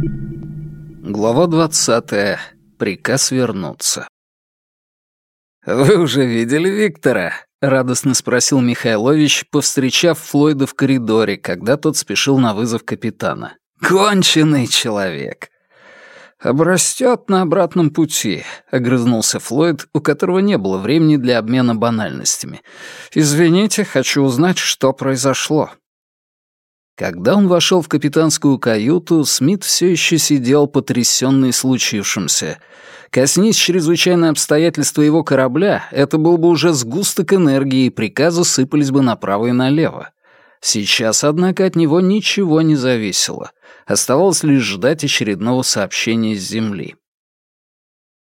Глава двадцатая. Приказ вернуться. «Вы уже видели Виктора?» — радостно спросил Михайлович, повстречав Флойда в коридоре, когда тот спешил на вызов капитана. «Конченый человек!» «Обрастет на обратном пути», — огрызнулся Флойд, у которого не было времени для обмена банальностями. «Извините, хочу узнать, что произошло». Когда он вошел в капитанскую каюту, Смит все еще сидел потрясенный случившимся. Коснись чрезвычайные обстоятельства его корабля, это был бы уже сгусток энергии, и приказы сыпались бы направо и налево. Сейчас, однако, от него ничего не зависело. Оставалось лишь ждать очередного сообщения с Земли.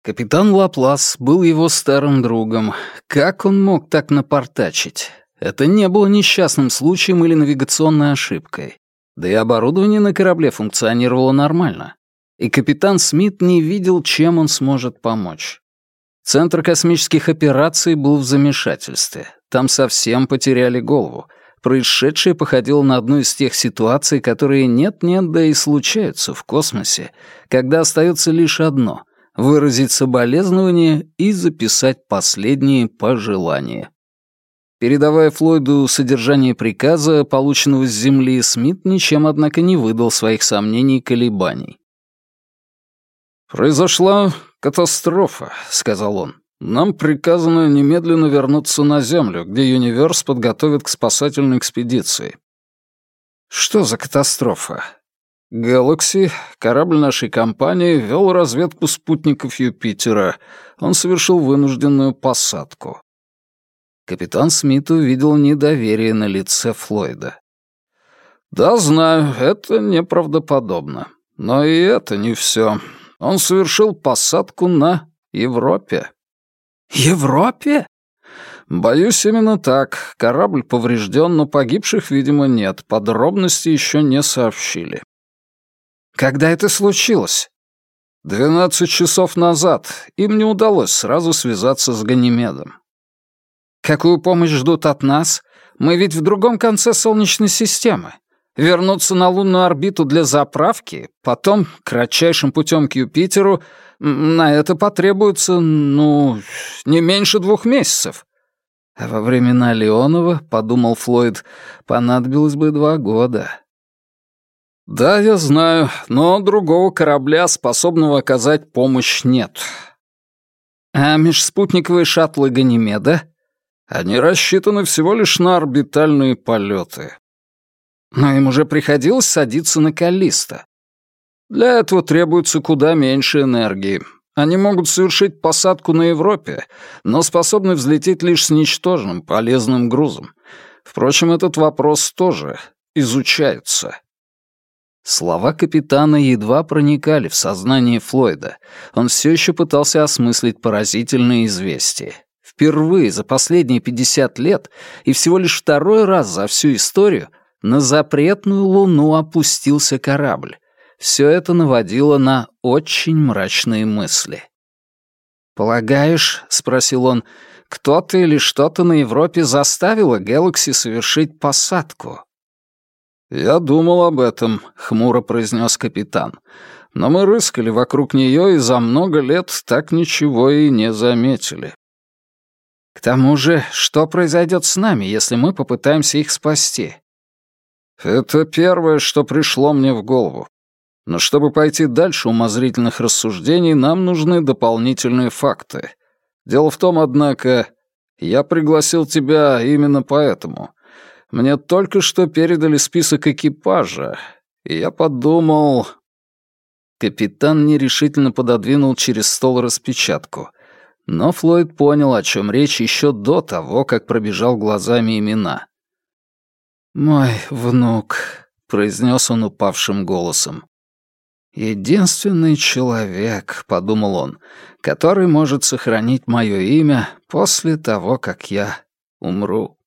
Капитан Лаплас был его старым другом. Как он мог так напортачить? Это не было несчастным случаем или навигационной ошибкой. Да и оборудование на корабле функционировало нормально. И капитан Смит не видел, чем он сможет помочь. Центр космических операций был в замешательстве. Там совсем потеряли голову. Происшедшее походило на одну из тех ситуаций, которые нет-нет, да и случаются в космосе, когда остается лишь одно — выразить соболезнование и записать последние пожелания. Передавая Флойду содержание приказа, полученного с земли, Смит ничем, однако, не выдал своих сомнений и колебаний. «Произошла катастрофа», — сказал он. «Нам приказано немедленно вернуться на Землю, где Юниверс подготовит к спасательной экспедиции». «Что за катастрофа?» «Галакси, корабль нашей компании, вел разведку спутников Юпитера. Он совершил вынужденную посадку. Капитан Смит увидел недоверие на лице Флойда. «Да, знаю, это неправдоподобно. Но и это не все. Он совершил посадку на Европе». «Европе?» «Боюсь, именно так. Корабль поврежден, но погибших, видимо, нет. Подробности еще не сообщили». «Когда это случилось?» «Двенадцать часов назад. Им не удалось сразу связаться с Ганимедом. Какую помощь ждут от нас? Мы ведь в другом конце Солнечной системы. Вернуться на лунную орбиту для заправки, потом кратчайшим путем к Юпитеру, на это потребуется, ну, не меньше двух месяцев. А во времена Леонова, подумал Флойд, понадобилось бы два года. Да, я знаю, но другого корабля, способного оказать помощь, нет. А межспутниковые шаттлы Ганимеда? Они рассчитаны всего лишь на орбитальные полеты. Но им уже приходилось садиться на Каллиста. Для этого требуется куда меньше энергии. Они могут совершить посадку на Европе, но способны взлететь лишь с ничтожным полезным грузом. Впрочем, этот вопрос тоже изучается. Слова капитана едва проникали в сознание Флойда. Он все еще пытался осмыслить поразительные известия. Впервые за последние 50 лет и всего лишь второй раз за всю историю на запретную луну опустился корабль. Все это наводило на очень мрачные мысли. «Полагаешь, — спросил он, — кто-то или что-то на Европе заставило Galaxy совершить посадку?» «Я думал об этом», — хмуро произнес капитан. «Но мы рыскали вокруг нее и за много лет так ничего и не заметили». К тому же, что произойдет с нами, если мы попытаемся их спасти? Это первое, что пришло мне в голову. Но чтобы пойти дальше умозрительных рассуждений, нам нужны дополнительные факты. Дело в том, однако, я пригласил тебя именно поэтому. Мне только что передали список экипажа, и я подумал... Капитан нерешительно пододвинул через стол распечатку — но Флойд понял, о чем речь еще до того, как пробежал глазами имена. «Мой внук», — произнес он упавшим голосом. «Единственный человек», — подумал он, — «который может сохранить мое имя после того, как я умру».